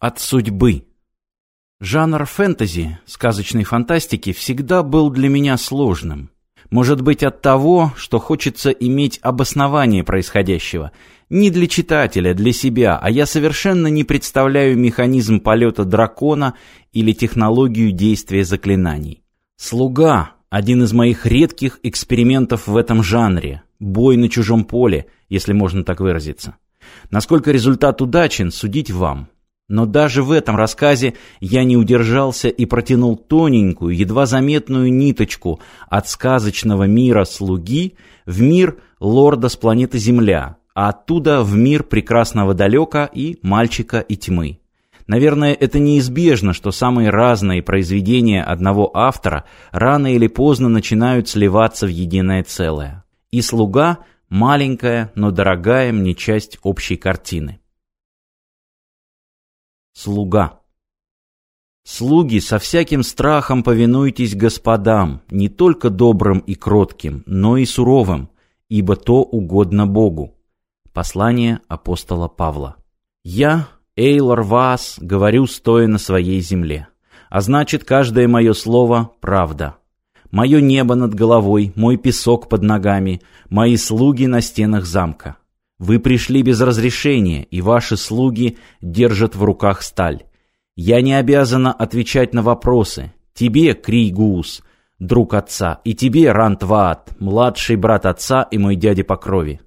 От судьбы. Жанр фэнтези, сказочной фантастики, всегда был для меня сложным. Может быть от того, что хочется иметь обоснование происходящего. Не для читателя, для себя, а я совершенно не представляю механизм полета дракона или технологию действия заклинаний. «Слуга» — один из моих редких экспериментов в этом жанре. Бой на чужом поле, если можно так выразиться. Насколько результат удачен, судить вам. Но даже в этом рассказе я не удержался и протянул тоненькую, едва заметную ниточку от сказочного мира слуги в мир лорда с планеты Земля, а оттуда в мир прекрасного далека и мальчика и тьмы. Наверное, это неизбежно, что самые разные произведения одного автора рано или поздно начинают сливаться в единое целое. И «Слуга» — маленькая, но дорогая мне часть общей картины. Слуга. Слуги, со всяким страхом повинуйтесь господам, не только добрым и кротким, но и суровым, ибо то угодно Богу. Послание апостола Павла. Я, Эйлор Вас, говорю, стоя на своей земле. А значит, каждое мое слово — правда. Мое небо над головой, мой песок под ногами, мои слуги на стенах замка. Вы пришли без разрешения, и ваши слуги держат в руках сталь. Я не обязана отвечать на вопросы. Тебе, Кригус, друг отца, и тебе, Рантваат, младший брат отца и мой дядя по крови.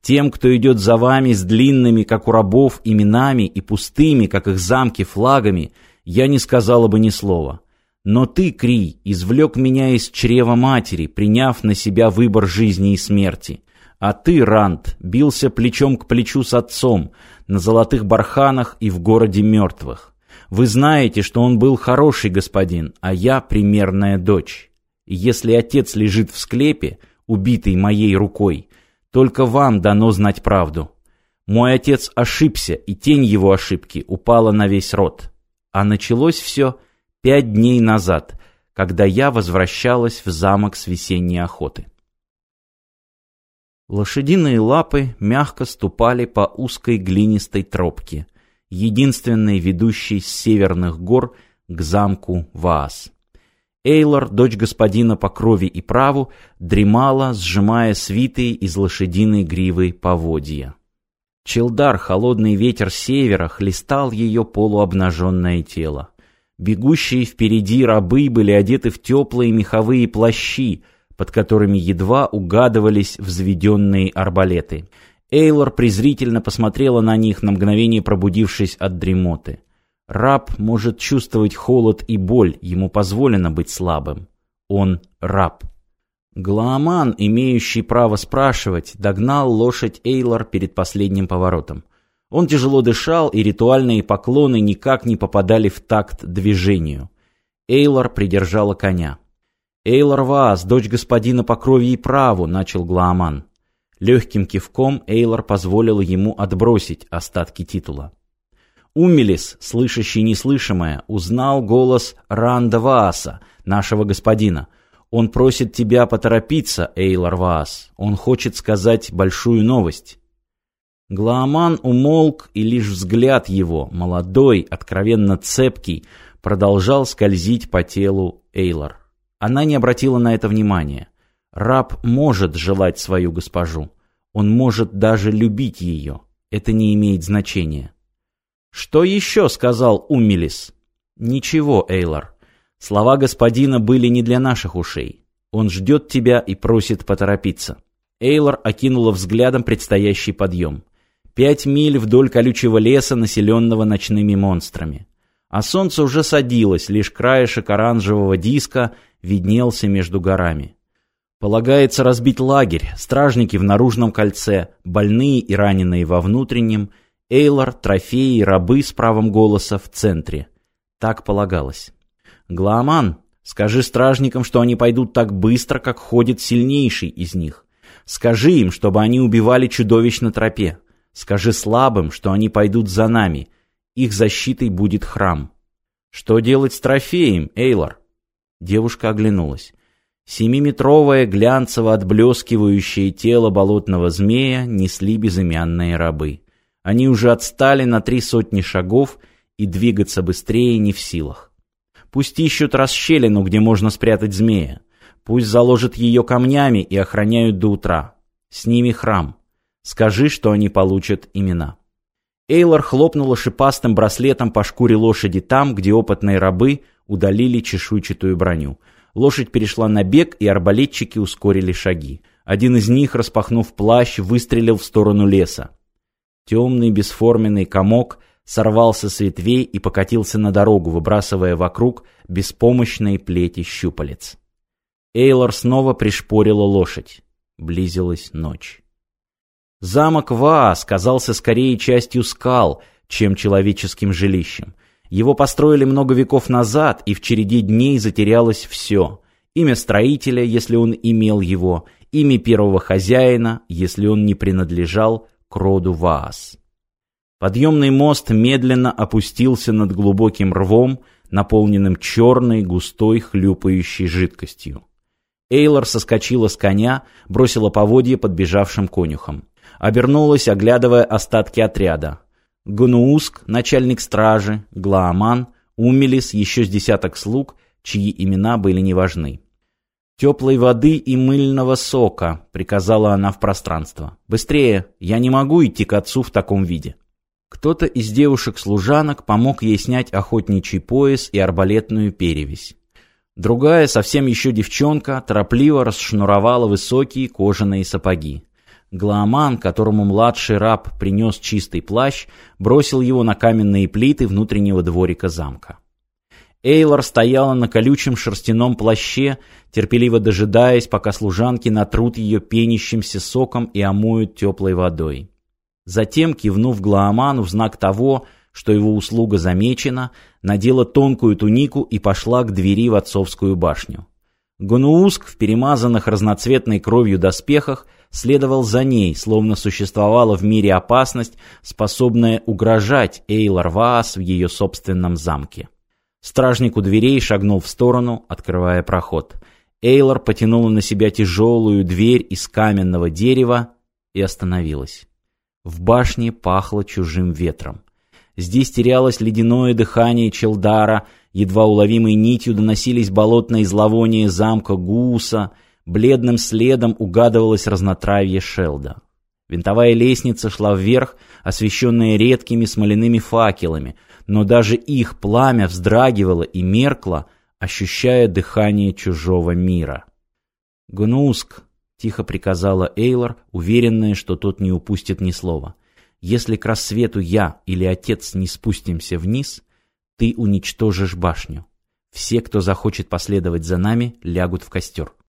Тем, кто идет за вами с длинными, как у рабов, именами и пустыми, как их замки, флагами, я не сказала бы ни слова. Но ты, Кри, извлек меня из чрева матери, приняв на себя выбор жизни и смерти. А ты, Рант, бился плечом к плечу с отцом на золотых барханах и в городе мертвых. Вы знаете, что он был хороший господин, а я примерная дочь. И если отец лежит в склепе, убитый моей рукой, только вам дано знать правду. Мой отец ошибся, и тень его ошибки упала на весь род. А началось все пять дней назад, когда я возвращалась в замок с весенней охоты. Лошадиные лапы мягко ступали по узкой глинистой тропке, единственной ведущей с северных гор к замку Ваас. Эйлор, дочь господина по крови и праву, дремала, сжимая свитые из лошадиной гривы поводья. Челдар, холодный ветер севера, хлестал ее полуобнаженное тело. Бегущие впереди рабы были одеты в теплые меховые плащи, под которыми едва угадывались взведенные арбалеты. Эйлор презрительно посмотрела на них, на мгновение пробудившись от дремоты. Раб может чувствовать холод и боль, ему позволено быть слабым. Он раб. Глааман, имеющий право спрашивать, догнал лошадь Эйлор перед последним поворотом. Он тяжело дышал, и ритуальные поклоны никак не попадали в такт движению. Эйлор придержала коня. «Эйлор Ваас, дочь господина по крови и праву», — начал Глааман. Легким кивком Эйлор позволил ему отбросить остатки титула. Умелис, слышащий неслышимое, узнал голос Ранда Вааса, нашего господина. Он просит тебя поторопиться, Эйлор Ваас. Он хочет сказать большую новость. Глааман умолк, и лишь взгляд его, молодой, откровенно цепкий, продолжал скользить по телу Эйлор. Она не обратила на это внимания. Раб может желать свою госпожу. Он может даже любить ее. Это не имеет значения. «Что еще?» — сказал Умилис. «Ничего, Эйлор. Слова господина были не для наших ушей. Он ждет тебя и просит поторопиться». Эйлор окинула взглядом предстоящий подъем. Пять миль вдоль колючего леса, населенного ночными монстрами. А солнце уже садилось, лишь краешек оранжевого диска виднелся между горами. Полагается разбить лагерь, стражники в наружном кольце, больные и раненые во внутреннем, Эйлор, трофеи, рабы с правом голоса в центре. Так полагалось. Глааман, скажи стражникам, что они пойдут так быстро, как ходит сильнейший из них. Скажи им, чтобы они убивали чудовищ на тропе. Скажи слабым, что они пойдут за нами — их защитой будет храм. Что делать с трофеем, Эйлор? Девушка оглянулась. Семиметровое глянцево отблескивающее тело болотного змея несли безымянные рабы. Они уже отстали на три сотни шагов и двигаться быстрее не в силах. Пусть ищут расщелину, где можно спрятать змея. Пусть заложат ее камнями и охраняют до утра. С ними храм. Скажи, что они получат имена. Эйлор хлопнула шипастым браслетом по шкуре лошади там, где опытные рабы удалили чешуйчатую броню. Лошадь перешла на бег, и арбалетчики ускорили шаги. Один из них, распахнув плащ, выстрелил в сторону леса. Темный бесформенный комок сорвался с ветвей и покатился на дорогу, выбрасывая вокруг беспомощные плети щупалец. Эйлор снова пришпорила лошадь. Близилась ночь. Замок Ваас казался скорее частью скал, чем человеческим жилищем. Его построили много веков назад, и в череде дней затерялось все. Имя строителя, если он имел его, имя первого хозяина, если он не принадлежал к роду Ваас. Подъемный мост медленно опустился над глубоким рвом, наполненным черной, густой, хлюпающей жидкостью. Эйлор соскочила с коня, бросила поводье подбежавшим конюхам. Обернулась, оглядывая остатки отряда. Гунууск, начальник стражи, Глааман, Умелис, еще с десяток слуг, чьи имена были неважны. «Теплой воды и мыльного сока», — приказала она в пространство. «Быстрее! Я не могу идти к отцу в таком виде». Кто-то из девушек-служанок помог ей снять охотничий пояс и арбалетную перевязь. Другая, совсем еще девчонка, торопливо расшнуровала высокие кожаные сапоги. Глааман, которому младший раб принес чистый плащ, бросил его на каменные плиты внутреннего дворика замка. Эйлор стояла на колючем шерстяном плаще, терпеливо дожидаясь, пока служанки натрут ее пенящимся соком и омоют теплой водой. Затем, кивнув Глааману в знак того, что его услуга замечена, надела тонкую тунику и пошла к двери в отцовскую башню. Гонууск в перемазанных разноцветной кровью доспехах следовал за ней, словно существовала в мире опасность, способная угрожать Эйлар Ваас в ее собственном замке. Стражник у дверей шагнул в сторону, открывая проход. Эйлор потянула на себя тяжелую дверь из каменного дерева и остановилась. В башне пахло чужим ветром. Здесь терялось ледяное дыхание Челдара, едва уловимой нитью доносились болотные зловония замка Гуса, бледным следом угадывалось разнотравье Шелда. Винтовая лестница шла вверх, освещенная редкими смоляными факелами, но даже их пламя вздрагивало и меркло, ощущая дыхание чужого мира. «Гнуск!» — тихо приказала Эйлор, уверенная, что тот не упустит ни слова. Если к рассвету я или отец не спустимся вниз, ты уничтожишь башню. Все, кто захочет последовать за нами, лягут в костер.